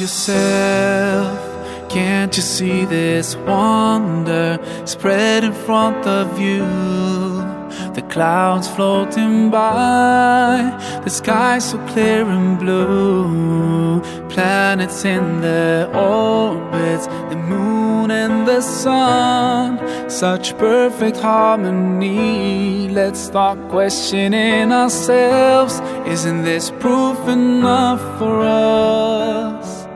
yourself. Can't you see this wonder spread in front of you? The clouds floating by, the sky so clear and blue. Planets in their orbits, the moon and the sun. Such perfect harmony. Let's start questioning ourselves. Isn't this proof enough for us?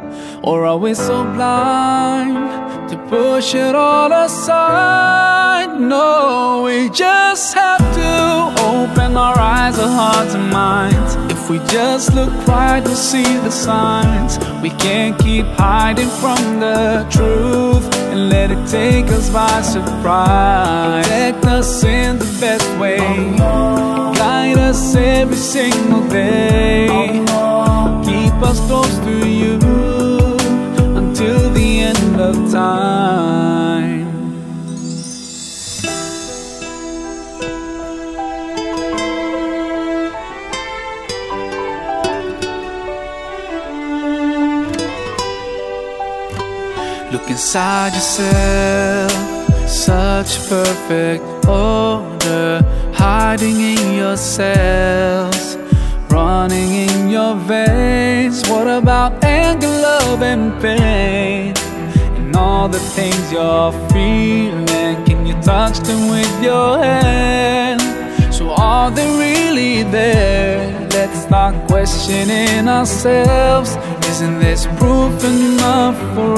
Or are we so blind to push it all aside? No, we just have to open our eyes, our hearts and minds. We just look right, we'll see the signs. We can't keep hiding from the truth and let it take us by surprise. Protect us in the best way, guide us every single day. Keep us close to you Look inside yourself, such perfect order, hiding in your cells, running in your veins. What about anger, love, and pain? And all the things you're feeling, can you touch them with your hand? So are they really there? Let's start questioning ourselves. Isn't this proof enough for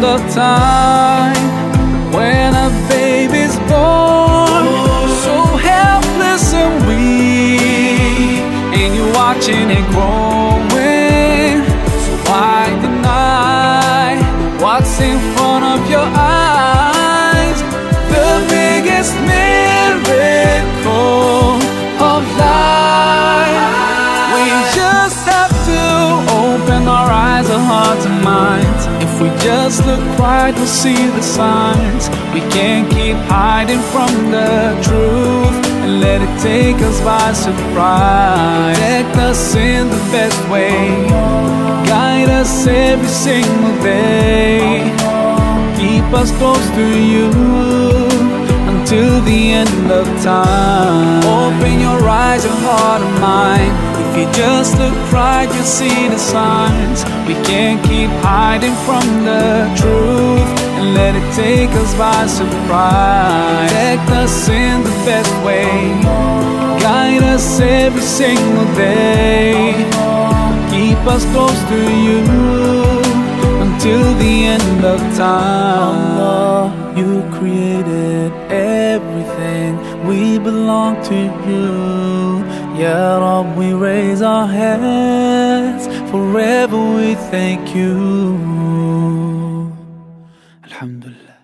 the time. When a baby's born, so helpless and weak, and you're watching it growing. So why deny what's in front of your eyes? The biggest miracle of life. We just have to open our eyes, our hearts and minds. If we just look right, we'll see the signs. We can't keep hiding from the truth and let it take us by surprise. Protect us in the best way, guide us every single day. Keep us close to you until the end of time. Open your eyes, your heart and mind. If you just look right, you'll see the signs. We can't keep hiding from the truth and let it take us by surprise. Protect us in the best way, guide us every single day. Keep us close to you until the end of time. Allah, you created everything. We belong to you. Ya we raise our hands. Forever we thank you. Alhamdulillah.